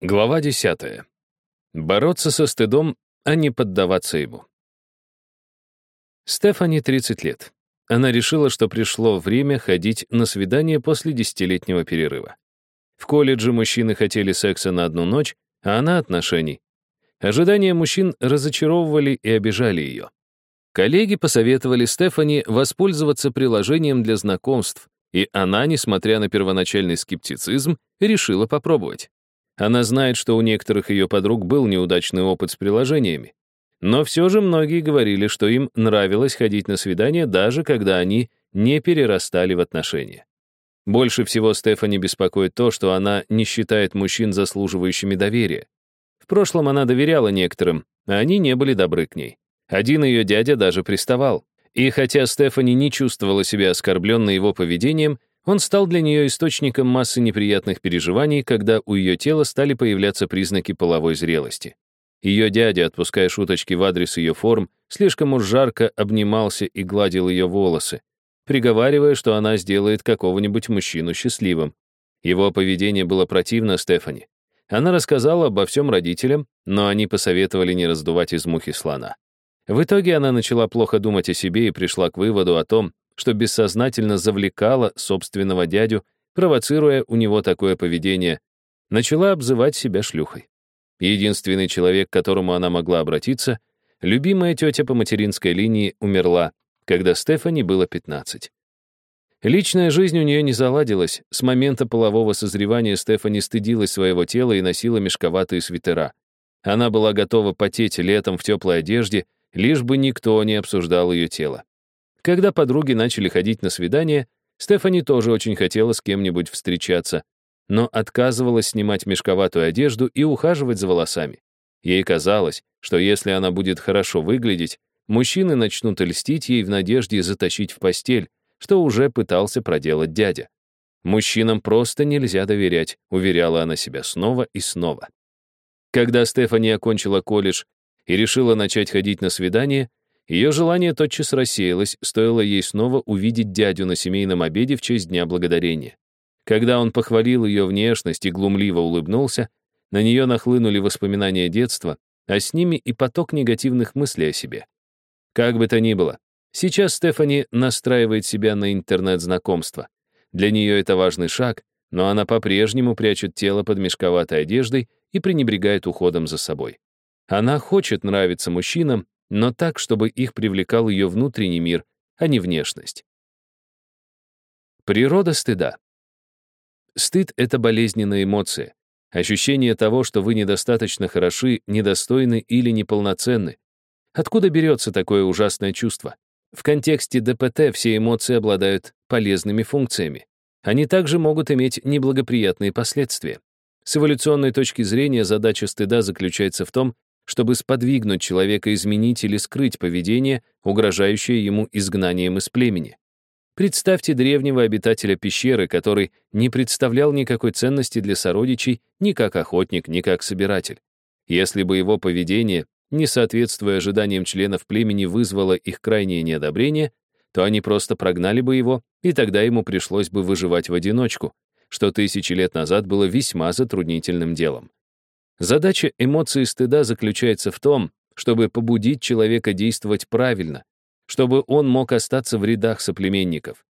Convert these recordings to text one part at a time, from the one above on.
Глава 10. Бороться со стыдом, а не поддаваться ему. Стефани 30 лет. Она решила, что пришло время ходить на свидание после десятилетнего перерыва. В колледже мужчины хотели секса на одну ночь, а она — отношений. Ожидания мужчин разочаровывали и обижали ее. Коллеги посоветовали Стефани воспользоваться приложением для знакомств, и она, несмотря на первоначальный скептицизм, решила попробовать. Она знает, что у некоторых ее подруг был неудачный опыт с приложениями. Но все же многие говорили, что им нравилось ходить на свидания, даже когда они не перерастали в отношения. Больше всего Стефани беспокоит то, что она не считает мужчин заслуживающими доверия. В прошлом она доверяла некоторым, а они не были добры к ней. Один ее дядя даже приставал. И хотя Стефани не чувствовала себя оскорбленной его поведением, он стал для нее источником массы неприятных переживаний, когда у ее тела стали появляться признаки половой зрелости. Ее дядя, отпуская шуточки в адрес ее форм, слишком уж жарко обнимался и гладил ее волосы, приговаривая, что она сделает какого-нибудь мужчину счастливым. Его поведение было противно Стефани. Она рассказала обо всем родителям, но они посоветовали не раздувать из мухи слона. В итоге она начала плохо думать о себе и пришла к выводу о том, что бессознательно завлекала собственного дядю, провоцируя у него такое поведение, начала обзывать себя шлюхой. Единственный человек, к которому она могла обратиться, любимая тетя по материнской линии, умерла, когда Стефани было 15. Личная жизнь у нее не заладилась. С момента полового созревания Стефани стыдилась своего тела и носила мешковатые свитера. Она была готова потеть летом в теплой одежде, лишь бы никто не обсуждал ее тело. Когда подруги начали ходить на свидания, Стефани тоже очень хотела с кем-нибудь встречаться, но отказывалась снимать мешковатую одежду и ухаживать за волосами. Ей казалось, что если она будет хорошо выглядеть, мужчины начнут льстить ей в надежде затащить в постель, что уже пытался проделать дядя. «Мужчинам просто нельзя доверять», — уверяла она себя снова и снова. Когда Стефани окончила колледж и решила начать ходить на свидание, ее желание тотчас рассеялось, стоило ей снова увидеть дядю на семейном обеде в честь Дня Благодарения. Когда он похвалил ее внешность и глумливо улыбнулся, на нее нахлынули воспоминания детства, а с ними и поток негативных мыслей о себе. Как бы то ни было, сейчас Стефани настраивает себя на интернет-знакомство. Для нее это важный шаг, но она по-прежнему прячет тело под мешковатой одеждой и пренебрегает уходом за собой. Она хочет нравиться мужчинам, но так, чтобы их привлекал ее внутренний мир, а не внешность. Природа стыда. Стыд — это болезненная эмоция, ощущение того, что вы недостаточно хороши, недостойны или неполноценны. Откуда берется такое ужасное чувство? В контексте ДПТ все эмоции обладают полезными функциями. Они также могут иметь неблагоприятные последствия. С эволюционной точки зрения задача стыда заключается в том, чтобы сподвигнуть человека изменить или скрыть поведение, угрожающее ему изгнанием из племени. Представьте древнего обитателя пещеры, который не представлял никакой ценности для сородичей ни как охотник, ни как собиратель. Если бы его поведение, не соответствуя ожиданиям членов племени, вызвало их крайнее неодобрение, то они просто прогнали бы его, и тогда ему пришлось бы выживать в одиночку, что тысячи лет назад было весьма затруднительным делом. Задача эмоции стыда заключается в том, чтобы побудить человека действовать правильно, чтобы он мог остаться в рядах соплеменников.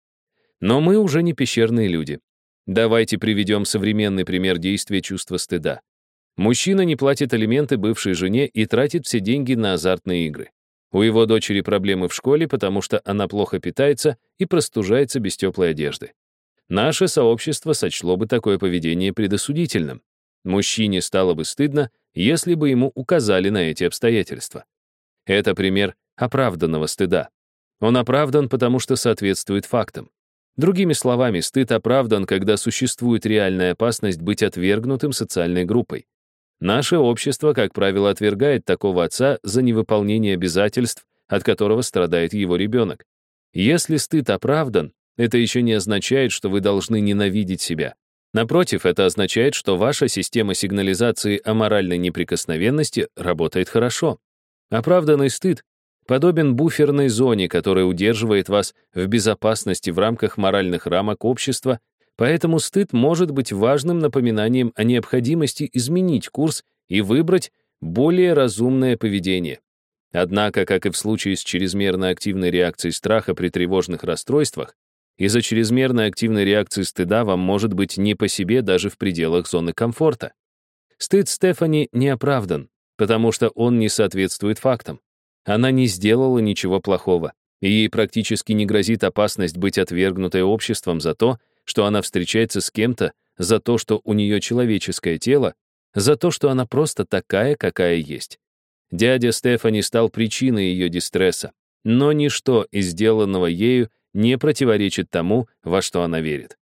Но мы уже не пещерные люди. Давайте приведем современный пример действия чувства стыда. Мужчина не платит алименты бывшей жене и тратит все деньги на азартные игры. У его дочери проблемы в школе, потому что она плохо питается и простужается без теплой одежды. Наше сообщество сочло бы такое поведение предосудительным. Мужчине стало бы стыдно, если бы ему указали на эти обстоятельства. Это пример оправданного стыда. Он оправдан, потому что соответствует фактам. Другими словами, стыд оправдан, когда существует реальная опасность быть отвергнутым социальной группой. Наше общество, как правило, отвергает такого отца за невыполнение обязательств, от которого страдает его ребенок. Если стыд оправдан, это еще не означает, что вы должны ненавидеть себя. Напротив, это означает, что ваша система сигнализации о моральной неприкосновенности работает хорошо. Оправданный стыд подобен буферной зоне, которая удерживает вас в безопасности в рамках моральных рамок общества, Поэтому стыд может быть важным напоминанием о необходимости изменить курс и выбрать более разумное поведение. Однако, как и в случае с чрезмерно активной реакцией страха при тревожных расстройствах, из-за чрезмерной активной реакции стыда вам может быть не по себе даже в пределах зоны комфорта. Стыд Стефани не оправдан, потому что он не соответствует фактам. Она не сделала ничего плохого, и ей практически не грозит опасность быть отвергнутой обществом за то, что она встречается с кем-то, за то, что у нее человеческое тело, за то, что она просто такая, какая есть. Дядя Стефани стал причиной ее дистресса, но ничто из сделанного ею не противоречит тому, во что она верит.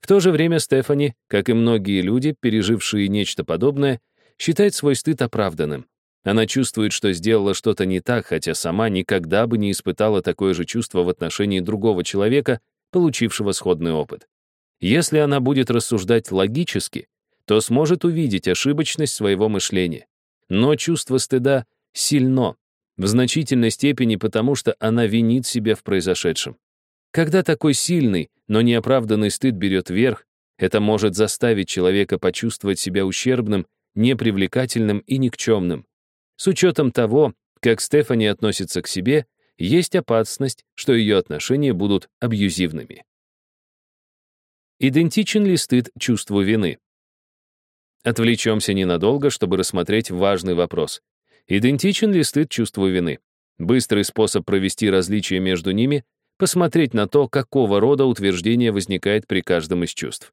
В то же время Стефани, как и многие люди, пережившие нечто подобное, считает свой стыд оправданным. Она чувствует, что сделала что-то не так, хотя сама никогда бы не испытала такое же чувство в отношении другого человека, получившего сходный опыт. Если она будет рассуждать логически, то сможет увидеть ошибочность своего мышления. Но чувство стыда сильно, в значительной степени потому, что она винит себя в произошедшем. Когда такой сильный, но неоправданный стыд берет верх, это может заставить человека почувствовать себя ущербным, непривлекательным и никчемным. С учетом того, как Стефани относится к себе, есть опасность, что ее отношения будут абьюзивными. Идентичен ли стыд чувству вины? Отвлечемся ненадолго, чтобы рассмотреть важный вопрос. Идентичен ли стыд чувству вины? Быстрый способ провести различие между ними — посмотреть на то, какого рода утверждение возникает при каждом из чувств.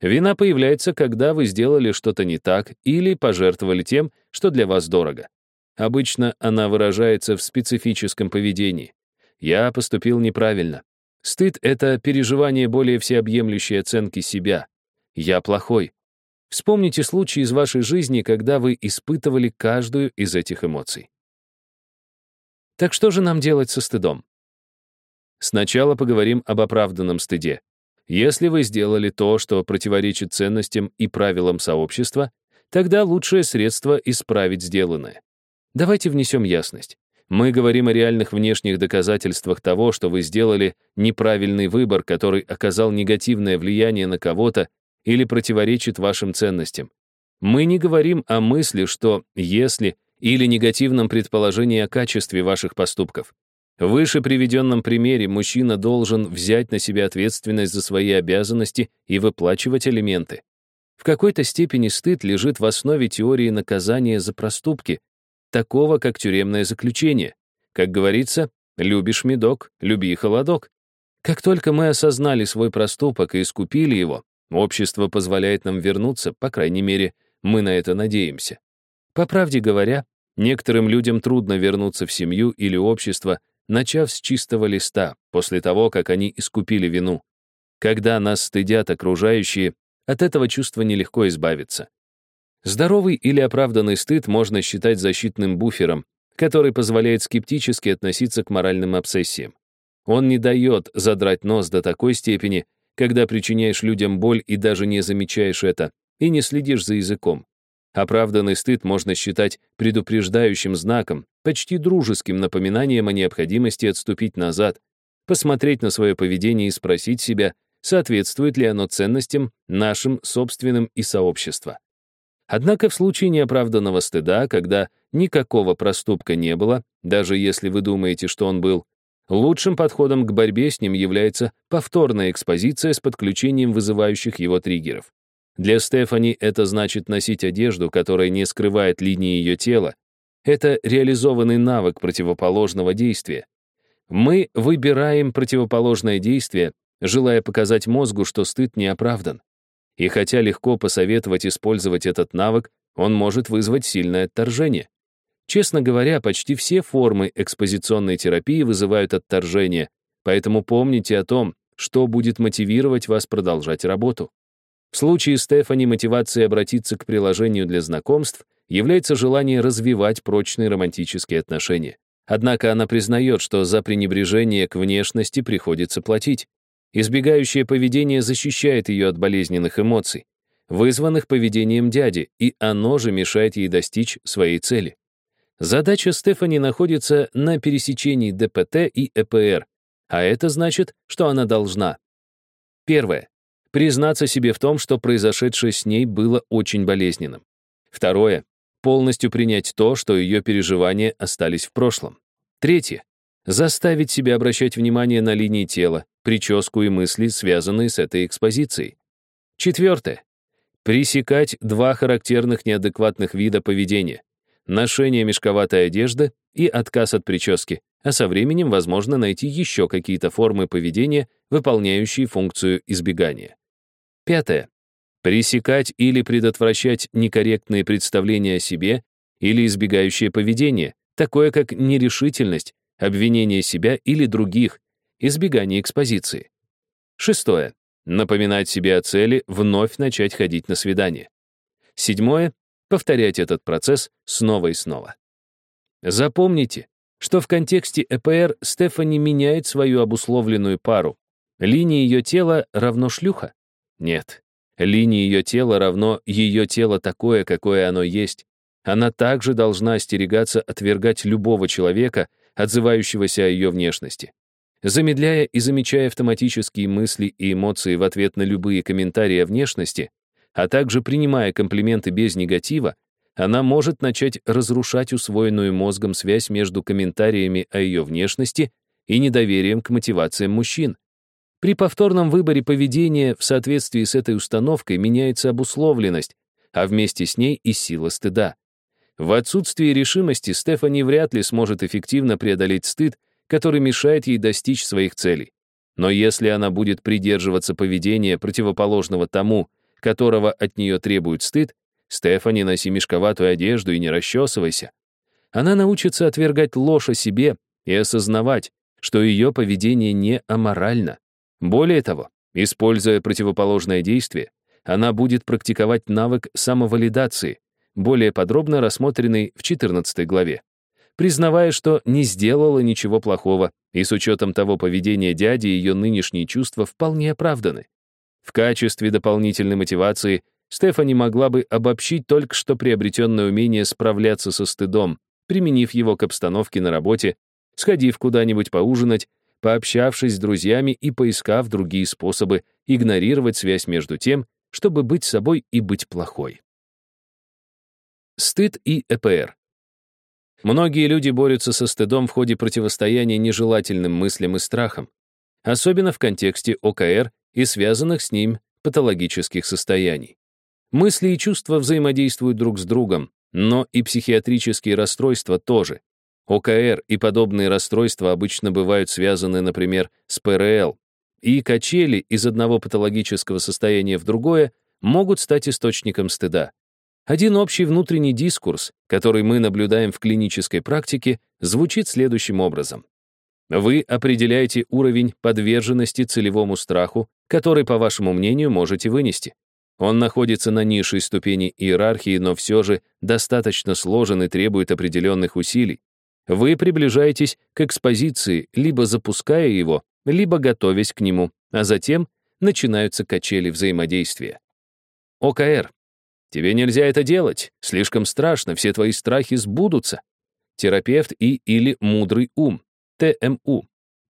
Вина появляется, когда вы сделали что-то не так или пожертвовали тем, что для вас дорого. Обычно она выражается в специфическом поведении. Я поступил неправильно. Стыд — это переживание более всеобъемлющей оценки себя. Я плохой. Вспомните случаи из вашей жизни, когда вы испытывали каждую из этих эмоций. Так что же нам делать со стыдом? Сначала поговорим об оправданном стыде. Если вы сделали то, что противоречит ценностям и правилам сообщества, тогда лучшее средство — исправить сделанное. Давайте внесем ясность. Мы говорим о реальных внешних доказательствах того, что вы сделали неправильный выбор, который оказал негативное влияние на кого-то или противоречит вашим ценностям. Мы не говорим о мысли, что «если» или негативном предположении о качестве ваших поступков. В выше приведенном примере мужчина должен взять на себя ответственность за свои обязанности и выплачивать алименты. В какой-то степени стыд лежит в основе теории наказания за проступки, такого, как тюремное заключение. Как говорится, любишь медок, люби холодок. Как только мы осознали свой проступок и искупили его, общество позволяет нам вернуться, по крайней мере, мы на это надеемся. По правде говоря, некоторым людям трудно вернуться в семью или общество, начав с чистого листа, после того, как они искупили вину. Когда нас стыдят окружающие, от этого чувства нелегко избавиться. Здоровый или оправданный стыд можно считать защитным буфером, который позволяет скептически относиться к моральным обсессиям. Он не дает задрать нос до такой степени, когда причиняешь людям боль и даже не замечаешь это, и не следишь за языком. Оправданный стыд можно считать предупреждающим знаком, почти дружеским напоминанием о необходимости отступить назад, посмотреть на свое поведение и спросить себя, соответствует ли оно ценностям нашим собственным и сообщества. Однако в случае неоправданного стыда, когда никакого проступка не было, даже если вы думаете, что он был, лучшим подходом к борьбе с ним является повторная экспозиция с подключением вызывающих его триггеров. Для Стефани это значит носить одежду, которая не скрывает линии ее тела. Это реализованный навык противоположного действия. Мы выбираем противоположное действие, желая показать мозгу, что стыд не оправдан. И хотя легко посоветовать использовать этот навык, он может вызвать сильное отторжение. Честно говоря, почти все формы экспозиционной терапии вызывают отторжение, поэтому помните о том, что будет мотивировать вас продолжать работу. В случае Стефани мотивацией обратиться к приложению для знакомств является желание развивать прочные романтические отношения. Однако она признает, что за пренебрежение к внешности приходится платить. Избегающее поведение защищает ее от болезненных эмоций, вызванных поведением дяди, и оно же мешает ей достичь своей цели. Задача Стефани находится на пересечении ДПТ и ЭПР, а это значит, что она должна. Первое. Признаться себе в том, что произошедшее с ней было очень болезненным. Второе — полностью принять то, что ее переживания остались в прошлом. Третье — заставить себя обращать внимание на линии тела, прическу и мысли, связанные с этой экспозицией. Четвертое — пресекать два характерных неадекватных вида поведения — ношение мешковатой одежды и отказ от прически, а со временем возможно найти еще какие-то формы поведения, выполняющие функцию избегания. Пятое. Пресекать или предотвращать некорректные представления о себе или избегающее поведение, такое как нерешительность, обвинение себя или других, избегание экспозиции. Шестое. Напоминать себе о цели вновь начать ходить на свидание. Седьмое. Повторять этот процесс снова и снова. Запомните, что в контексте ЭПР Стефани меняет свою обусловленную пару. Линия ее тела равно шлюха? Нет. Линия ее тела равно ее тело такое, какое оно есть. Она также должна остерегаться отвергать любого человека, отзывающегося о ее внешности. Замедляя и замечая автоматические мысли и эмоции в ответ на любые комментарии о внешности, а также принимая комплименты без негатива, она может начать разрушать усвоенную мозгом связь между комментариями о ее внешности и недоверием к мотивациям мужчин. При повторном выборе поведения в соответствии с этой установкой меняется обусловленность, а вместе с ней и сила стыда. В отсутствии решимости Стефани вряд ли сможет эффективно преодолеть стыд, который мешает ей достичь своих целей. Но если она будет придерживаться поведения, противоположного тому, которого от нее требует стыд, Стефани, носи мешковатую одежду и не расчесывайся. Она научится отвергать ложь о себе и осознавать, что ее поведение не аморально. Более того, используя противоположное действие, она будет практиковать навык самовалидации, более подробно рассмотренный в 14 главе. Признавая, что не сделала ничего плохого, и с учетом того поведения дяди ее нынешние чувства вполне оправданы. В качестве дополнительной мотивации Стефани могла бы обобщить только что приобретенное умение справляться со стыдом, применив его к обстановке на работе, сходив куда-нибудь поужинать, пообщавшись с друзьями и поискав другие способы игнорировать связь между тем, чтобы быть собой и быть плохой. Стыд и ЭПР. Многие люди борются со стыдом в ходе противостояния нежелательным мыслям и страхам, особенно в контексте ОКР и связанных с ним патологических состояний. Мысли и чувства взаимодействуют друг с другом, но и психиатрические расстройства тоже. ОКР и подобные расстройства обычно бывают связаны, например, с ПРЛ, и качели из одного патологического состояния в другое могут стать источником стыда. Один общий внутренний дискурс, который мы наблюдаем в клинической практике, звучит следующим образом. Вы определяете уровень подверженности целевому страху, который, по вашему мнению, можете вынести. Он находится на низшей ступени иерархии, но все же достаточно сложен и требует определенных усилий. Вы приближаетесь к экспозиции, либо запуская его, либо готовясь к нему, а затем начинаются качели взаимодействия. ОКР. Тебе нельзя это делать, слишком страшно, все твои страхи сбудутся. Терапевт и или мудрый ум. ТМУ.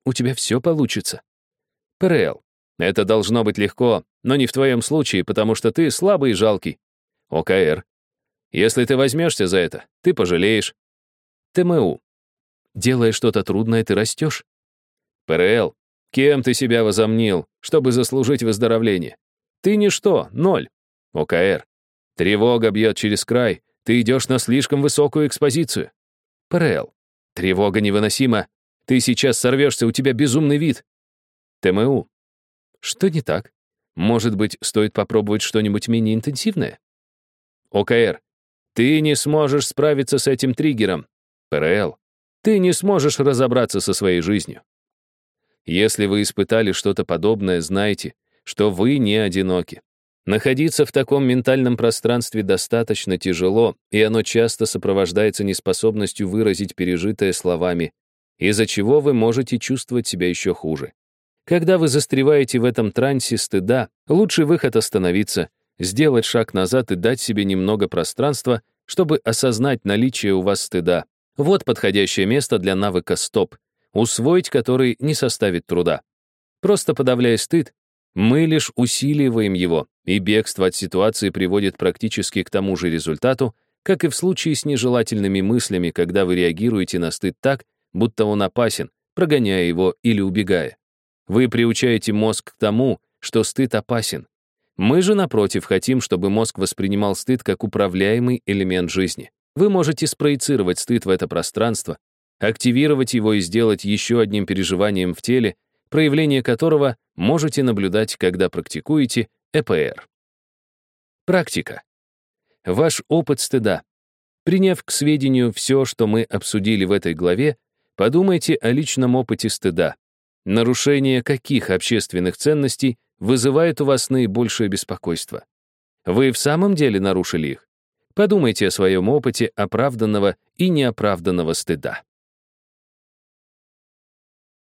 У тебя все получится. ПРЛ. Это должно быть легко, но не в твоем случае, потому что ты слабый и жалкий. ОКР. Если ты возьмешься за это, ты пожалеешь. ТМУ. Делая что-то трудное, ты растешь. ПРЛ. Кем ты себя возомнил, чтобы заслужить выздоровление? Ты ничто, ноль. ОКР. Тревога бьет через край, ты идешь на слишком высокую экспозицию. ПРЛ. Тревога невыносима. Ты сейчас сорвешься, у тебя безумный вид. ТМУ. Что не так? Может быть, стоит попробовать что-нибудь менее интенсивное? ОКР. Ты не сможешь справиться с этим триггером. ПРЛ. Ты не сможешь разобраться со своей жизнью. Если вы испытали что-то подобное, знайте, что вы не одиноки. Находиться в таком ментальном пространстве достаточно тяжело, и оно часто сопровождается неспособностью выразить пережитое словами, из-за чего вы можете чувствовать себя еще хуже. Когда вы застреваете в этом трансе стыда, лучший выход — остановиться, сделать шаг назад и дать себе немного пространства, чтобы осознать наличие у вас стыда. Вот подходящее место для навыка «стоп», усвоить который не составит труда. Просто подавляя стыд, Мы лишь усиливаем его, и бегство от ситуации приводит практически к тому же результату, как и в случае с нежелательными мыслями, когда вы реагируете на стыд так, будто он опасен, прогоняя его или убегая. Вы приучаете мозг к тому, что стыд опасен. Мы же, напротив, хотим, чтобы мозг воспринимал стыд как управляемый элемент жизни. Вы можете спроецировать стыд в это пространство, активировать его и сделать еще одним переживанием в теле, проявление которого можете наблюдать, когда практикуете ЭПР. Практика. Ваш опыт стыда. Приняв к сведению все, что мы обсудили в этой главе, подумайте о личном опыте стыда. Нарушение каких общественных ценностей вызывает у вас наибольшее беспокойство? Вы в самом деле нарушили их? Подумайте о своем опыте оправданного и неоправданного стыда.